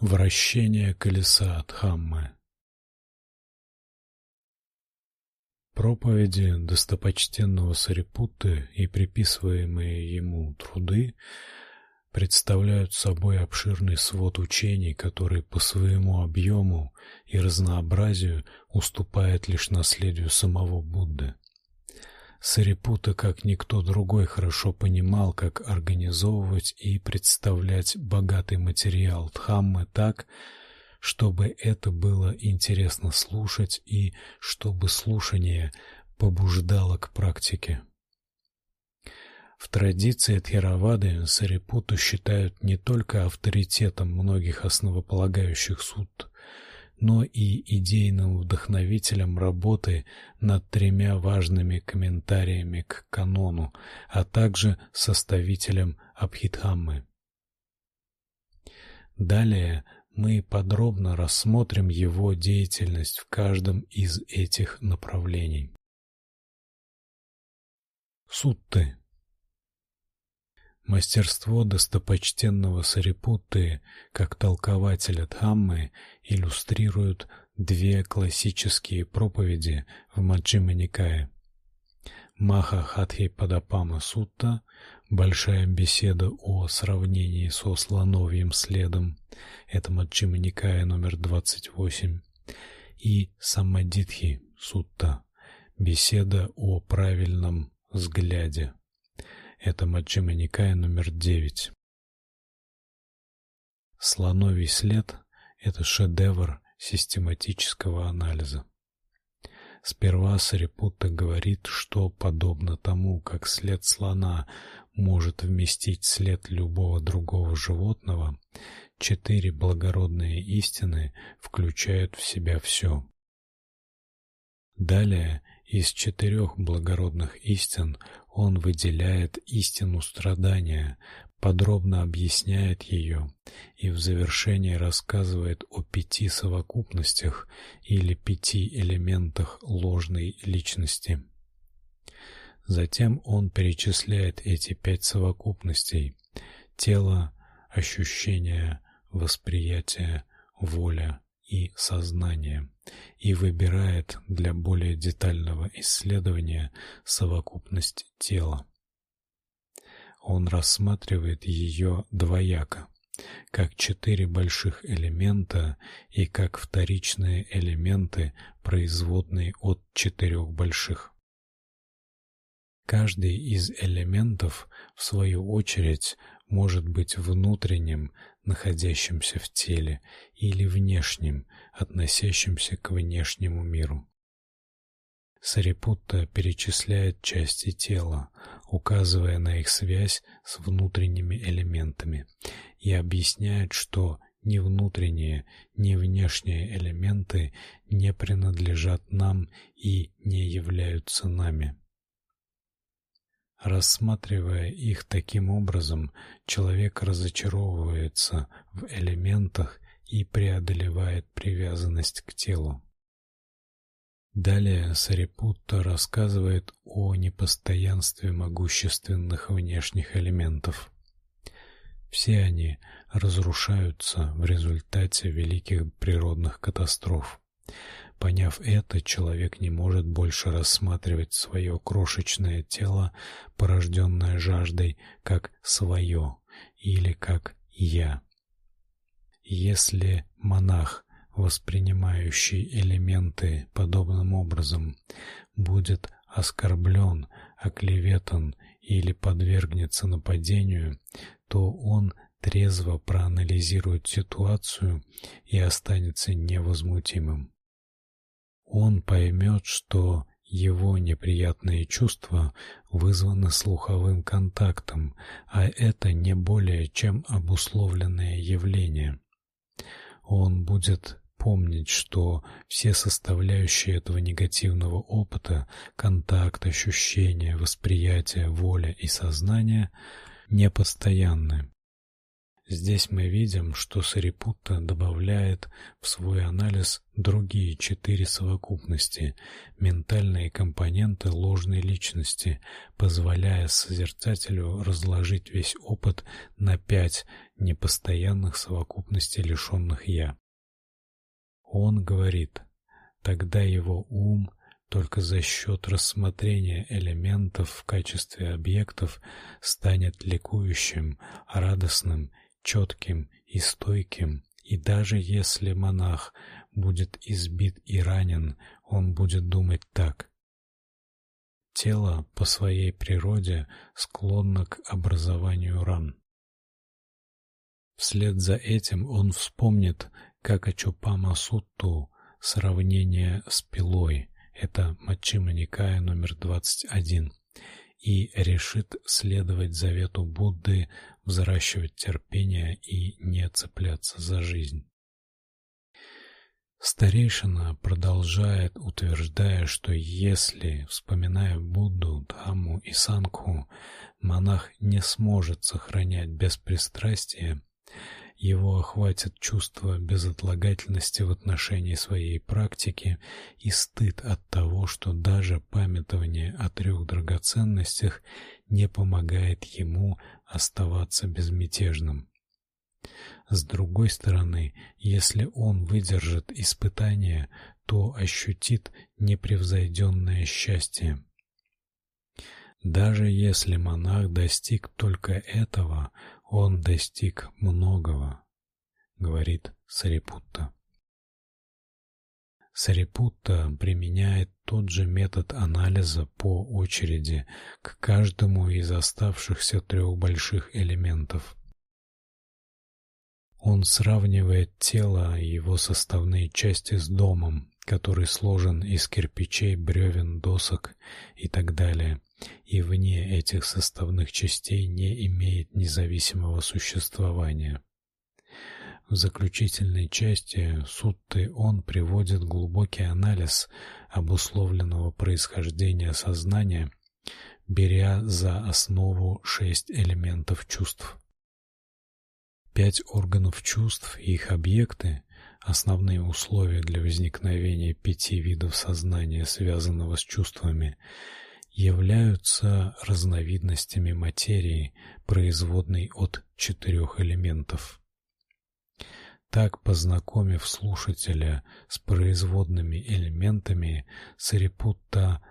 Вращение колеса Дхаммы. Проповеди достопочтенного Сарипутты и приписываемые ему труды представляют собой обширный свод учений, который по своему объему и разнообразию уступает лишь наследию самого Будды. Сарипута, как никто другой, хорошо понимал, как организовывать и представлять богатый материал Дхаммы так, чтобы это было интересно слушать и чтобы слушание побуждало к практике. В традиции Тхеравады Сарипуту считают не только авторитетом многих основополагающих суд, но и идейным вдохновителем работы над тремя важными комментариями к канону, а также составителем Абхидхаммы. Далее мы подробно рассмотрим его деятельность в каждом из этих направлений. Сутты Мастерство достопочтенного Сарипутты как толкователя Дхаммы иллюстрируют две классические проповеди в Маджхима Никае. Падапама Сутта, большая беседа о сравнении со слоновьим следом, это Маджхима Никая номер 28, и Самадитхи Сутта, беседа о правильном взгляде. Это Маджхима Никая номер 9. Слоновий след это шедевр систематического анализа. Сперва Сарипутта говорит, что подобно тому, как след слона может вместить след любого другого животного, четыре благородные истины включают в себя все. Далее из четырех благородных истин он выделяет истину страдания, подробно объясняет ее и в завершении рассказывает о пяти совокупностях или пяти элементах ложной личности. Затем он перечисляет эти пять совокупностей: тело, ощущение, восприятие, воля, и сознание и выбирает для более детального исследования совокупность тела. Он рассматривает ее двояко, как четыре больших элемента и как вторичные элементы, производные от четырех больших. Каждый из элементов в свою очередь может быть внутренним, находящимся в теле, или внешним, относящимся к внешнему миру. Сарипутта перечисляет части тела, указывая на их связь с внутренними элементами, и объясняет, что ни внутренние, ни внешние элементы не принадлежат нам и не являются нами. Рассматривая их таким образом, человек разочаровывается в элементах и преодолевает привязанность к телу. Далее Сарипутта рассказывает о непостоянстве могущественных внешних элементов. Все они разрушаются в результате великих природных катастроф. Поняв это, человек не может больше рассматривать свое крошечное тело, порожденное жаждой, как свое или как я. Если монах, воспринимающий элементы подобным образом, будет оскорблен, оклеветан или подвергнется нападению, то он трезво проанализирует ситуацию и останется невозмутимым он поймет, что его неприятные чувства вызваны слуховым контактом, а это не более чем обусловленное явление. Он будет помнить, что все составляющие этого негативного опыта контакт, ощущение, восприятие, воля и сознание непостоянны. Здесь мы видим, что Сарипутта добавляет в свой анализ другие четыре совокупности, ментальные компоненты ложной личности, позволяя созерцателю разложить весь опыт на пять непостоянных совокупностей лишенных я. Он говорит: тогда его ум только за счет рассмотрения элементов в качестве объектов станет ликующим, радостным четким и стойким, и даже если монах будет избит и ранен, он будет думать так: тело по своей природе склонно к образованию ран. Вслед за этим он вспомнит, как Ачупама Сутту сравнение с пилой. Это Маччима Никая номер 21 и решит следовать завету Будды, взращивать терпение и не цепляться за жизнь. Старейшина продолжает, утверждая, что если, вспоминая Будду, Дхамму и Сангху, монах не сможет сохранять беспристрастие, его охватит чувство безотлагательности в отношении своей практики и стыд от того, что даже памятование о трех драгоценностях не помогает ему оставаться безмятежным. С другой стороны, если он выдержит испытание, то ощутит непревзойденное счастье. Даже если монах достиг только этого, он достиг многого, говорит Сарипутта. Сарипутта применяет тот же метод анализа по очереди к каждому из оставшихся трех больших элементов. Он сравнивает тело и его составные части с домом, который сложен из кирпичей, бревен, досок и так далее и вне этих составных частей не имеет независимого существования. В заключительной части сутты он приводит глубокий анализ обусловленного происхождения сознания, беря за основу шесть элементов чувств. Пять органов чувств и их объекты основные условия для возникновения пяти видов сознания, связанного с чувствами, являются разновидностями материи, производной от четырех элементов. Так, познакомив слушателя с производными элементами, Сарипутта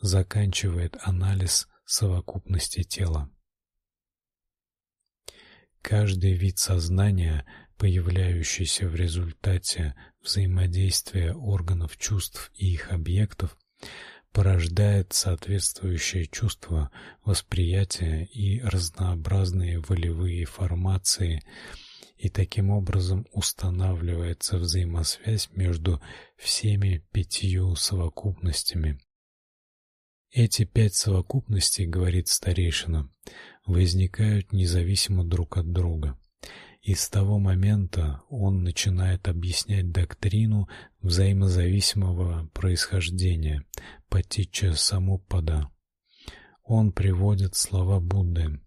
заканчивает анализ совокупности тела. Каждый вид сознания, появляющийся в результате взаимодействия органов чувств и их объектов, порождает соответствующее чувство, восприятие и разнообразные волевые формации, и таким образом устанавливается взаимосвязь между всеми пятью совокупностями. Эти пять совокупностей, говорит старейшина, возникают независимо друг от друга. И с того момента он начинает объяснять доктрину взаимозависимого происхождения, патича самуппада. Он приводит слова Будды: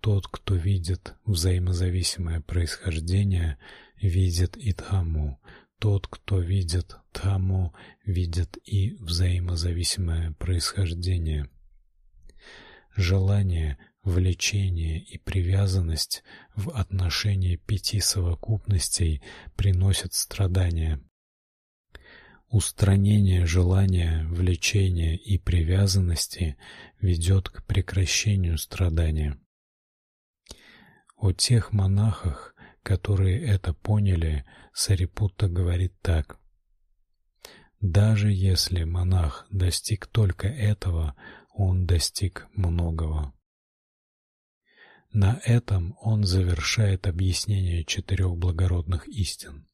тот, кто видит взаимозависимое происхождение, видит и Дхамму. Тот, кто видит Дхамму, видит и взаимозависимое происхождение. Желание, влечение и привязанность в отношении пяти совокупностей приносят страдания. Устранение желания, влечения и привязанности ведет к прекращению страдания. О тех монахах, которые это поняли, Сарипутта говорит так: даже если монах достиг только этого, он достиг многого. На этом он завершает объяснение четырех благородных истин.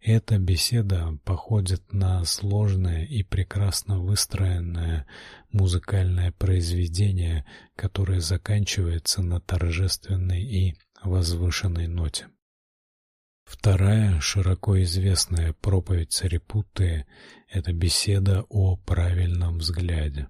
Эта беседа походит на сложное и прекрасно выстроенное музыкальное произведение, которое заканчивается на торжественной и возвышенной ноте. Вторая широко известная проповедь Сарипутты это беседа о правильном взгляде.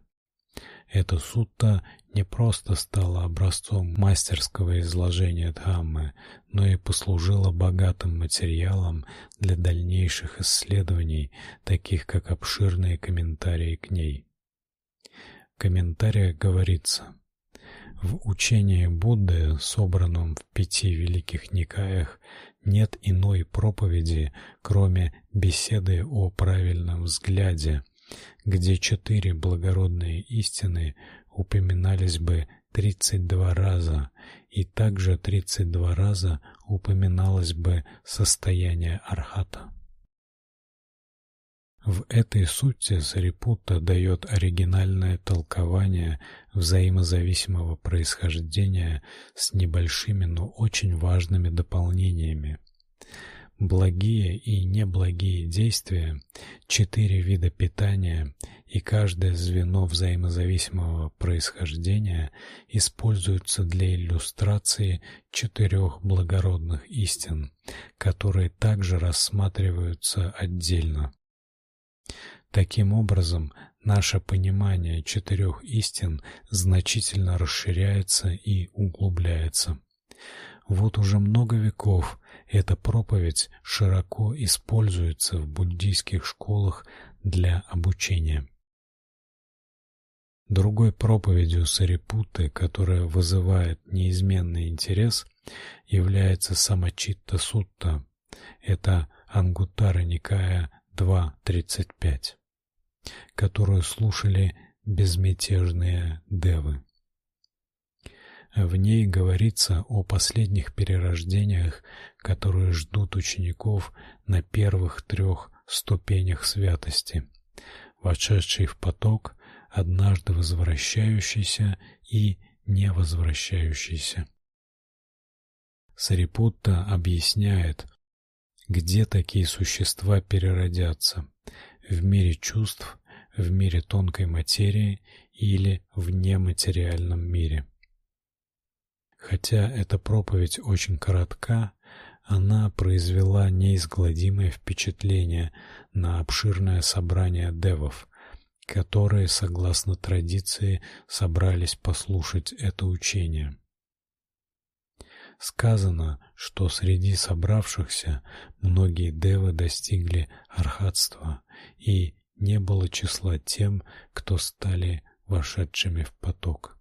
Эта сутта не просто стала образцом мастерского изложения Дхаммы, но и послужила богатым материалом для дальнейших исследований, таких как обширные комментарии к ней. В комментариях говорится: в учении Будды, собранном в пяти великих никаях, нет иной проповеди, кроме беседы о правильном взгляде, где четыре благородные истины упоминались бы 32 раза, и также 32 раза упоминалось бы состояние архата. В этой сути Сарипутта дает оригинальное толкование взаимозависимого происхождения с небольшими, но очень важными дополнениями. Благие и неблагие действия, четыре вида питания и каждое звено взаимозависимого происхождения используются для иллюстрации четырех благородных истин, которые также рассматриваются отдельно. Таким образом, наше понимание четырех истин значительно расширяется и углубляется. Вот уже много веков эта проповедь широко используется в буддийских школах для обучения. Другой проповедью Сарипутты, которая вызывает неизменный интерес, является Самачитта Сутта. Это Ангуттара Никая 2.35, которую слушали безмятежные девы. В ней говорится о последних перерождениях, которые ждут учеников на первых трех ступенях святости: вошедший в поток, однажды возвращающийся и не возвращающийся. Сарипутта объясняет, где такие существа переродятся: в мире чувств, в мире тонкой материи или в нематериальном мире. Хотя эта проповедь очень коротка, она произвела неизгладимое впечатление на обширное собрание девов, которые, согласно традиции, собрались послушать это учение. Сказано, что среди собравшихся многие девы достигли архатства, и не было числа тем, кто стали вошедшими в поток.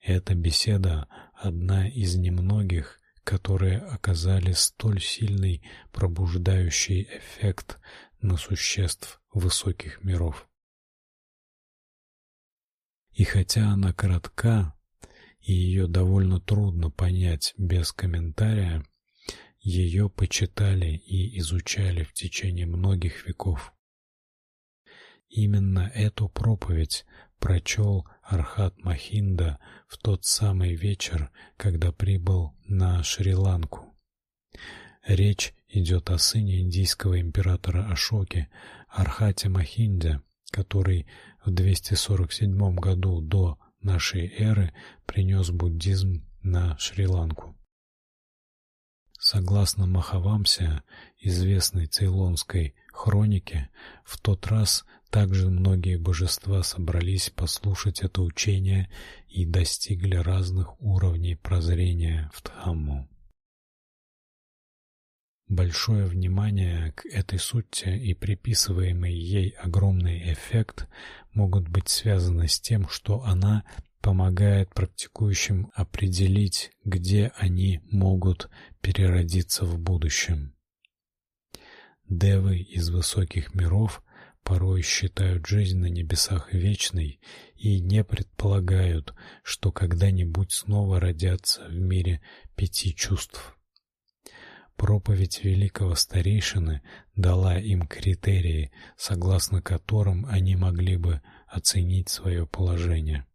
Эта беседа одна из немногих, которые оказали столь сильный пробуждающий эффект на существ высоких миров. И хотя она коротка, и ее довольно трудно понять без комментария, ее почитали и изучали в течение многих веков. Именно эту проповедь прочел Архат Махинда в тот самый вечер, когда прибыл на Шри-Ланку. Речь идет о сыне индийского императора Ашоки, Архате Махинде, который в 247 году до нашей эры принес буддизм на Шри-Ланку. Согласно Махавамсе, известной цейлонской хронике, в тот раз также многие божества собрались послушать это учение и достигли разных уровней прозрения в Дхамму. Большое внимание к этой сутте и приписываемый ей огромный эффект могут быть связаны с тем, что она помогает практикующим определить, где они могут переродиться в будущем. Девы из высоких миров порой считают жизнь на небесах вечной и не предполагают, что когда-нибудь снова родятся в мире пяти чувств. Проповедь великого старейшины дала им критерии, согласно которым они могли бы оценить свое положение.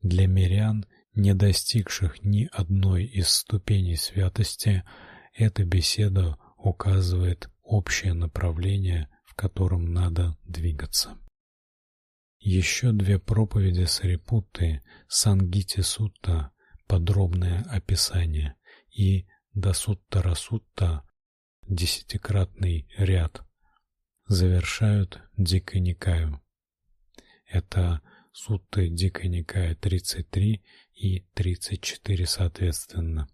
Для мирян, не достигших ни одной из ступеней святости, эта беседа указывает общее направление, котором надо двигаться. Еще две проповеди Сарипутты, Сангити Сутта, подробное описание, и Дасуттара Сутта, десятикратный ряд, завершают Диканикаю. Это Сутты Дикой Никая 33 и 34 соответственно.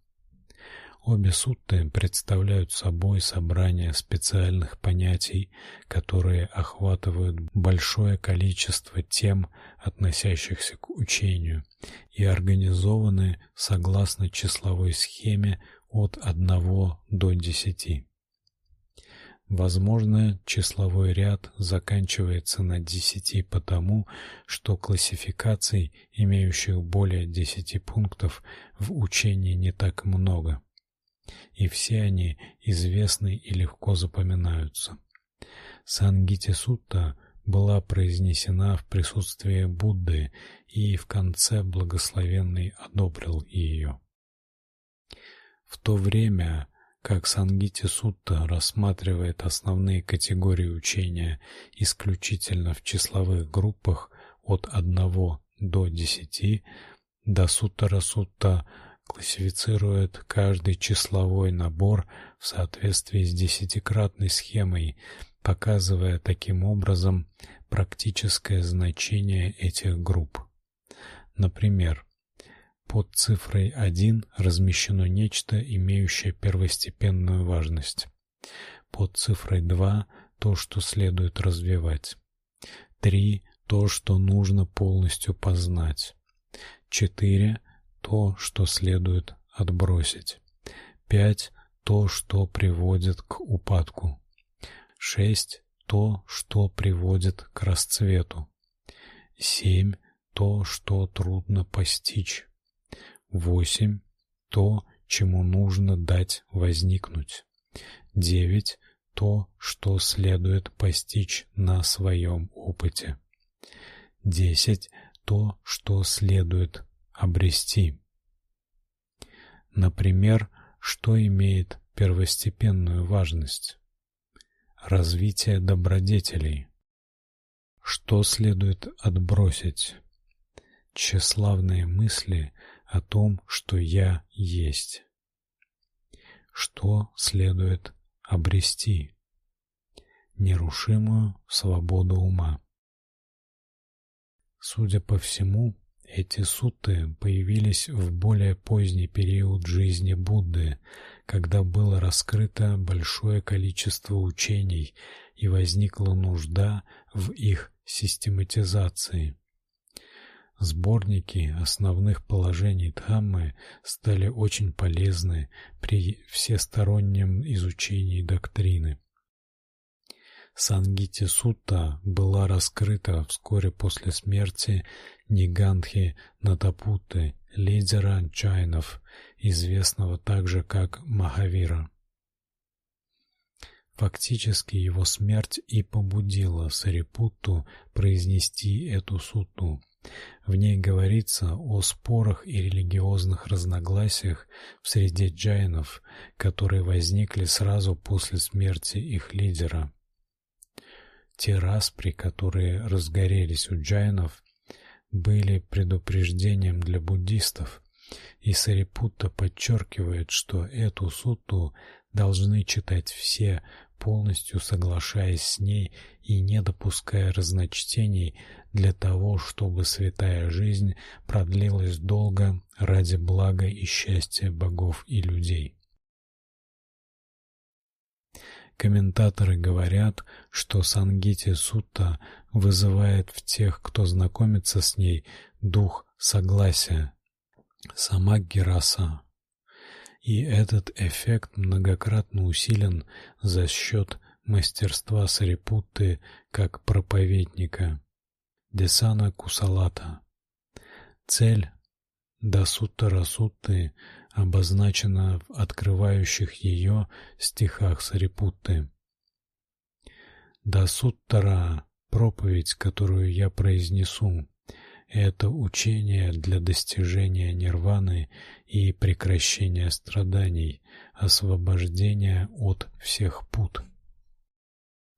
Обе сутты представляют собой собрание специальных понятий, которые охватывают большое количество тем, относящихся к учению, и организованы согласно числовой схеме от 1 до 10. Возможно, числовой ряд заканчивается на 10 потому, что классификаций, имеющих более 10 пунктов, в учении не так много и все они известны и легко запоминаются. Сангити Сутта была произнесена в присутствии Будды, и в конце благословенный одобрил ее. В то время, как Сангити Сутта рассматривает основные категории учения исключительно в числовых группах от 1 до 10, до Сутта классифицирует каждый числовой набор в соответствии с десятикратной схемой, показывая таким образом практическое значение этих групп. Например, под цифрой 1 размещено нечто, имеющее первостепенную важность. Под цифрой 2 то, что следует развивать. 3 то, что нужно полностью познать. 4 то, что следует отбросить. 5 то, что приводит к упадку. 6 то, что приводит к расцвету. 7 то, что трудно постичь. 8 то, чему нужно дать возникнуть. 9 то, что следует постичь на своем опыте. 10 то, что следует обрести. Например, что имеет первостепенную важность? Развитие добродетелей. Что следует отбросить? Тщеславные мысли о том, что я есть. Что следует обрести? Нерушимую свободу ума. Судя по всему, эти сутты появились в более поздний период жизни Будды, когда было раскрыто большое количество учений и возникла нужда в их систематизации. Сборники основных положений Дхаммы стали очень полезны при всестороннем изучении доктрины. Сангити Сутта была раскрыта вскоре после смерти Нигантхи Натапуты, лидера джайнов, известного также как Махавира. Фактически его смерть и побудила Сарипутту произнести эту сутту. В ней говорится о спорах и религиозных разногласиях в среде джайнов, которые возникли сразу после смерти их лидера. Те распри, которые разгорелись у джайнов, были предупреждением для буддистов, и Сарипутта подчеркивает, что эту сутту должны читать все, полностью соглашаясь с ней и не допуская разночтений для того, чтобы святая жизнь продлилась долго ради блага и счастья богов и людей. Комментаторы говорят, что Сангити Сутта вызывает в тех, кто знакомится с ней, дух согласия, самаггираса. И этот эффект многократно усилен за счет мастерства Сарипутты как проповедника. Десана Кусалата. Цель Дасуттара Сутты обозначена в открывающих ее стихах Сарипутты. Дасуттара проповедь, которую я произнесу, это учение для достижения нирваны и прекращения страданий, освобождения от всех пут.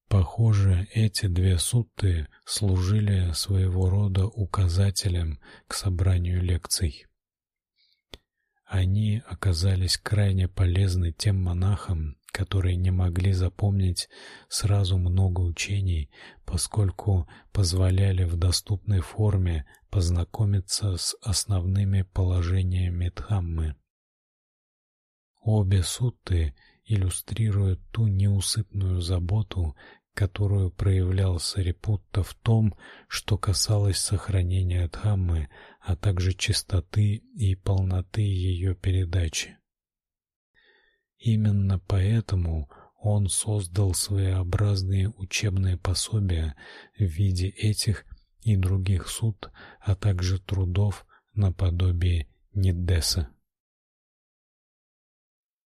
Похоже, эти две сутты служили своего рода указателем к собранию лекций. Они оказались крайне полезны тем монахам, которые не могли запомнить сразу много учений, поскольку позволяли в доступной форме познакомиться с основными положениями Дхаммы. Обе сутты иллюстрируют ту неусыпную заботу, которую проявлял Сарипутта в том, что касалось сохранения Дхаммы, а также чистоты и полноты ее передачи. Именно поэтому он создал своеобразные учебные пособия в виде этих и других суд, а также трудов наподобие Ниддеса.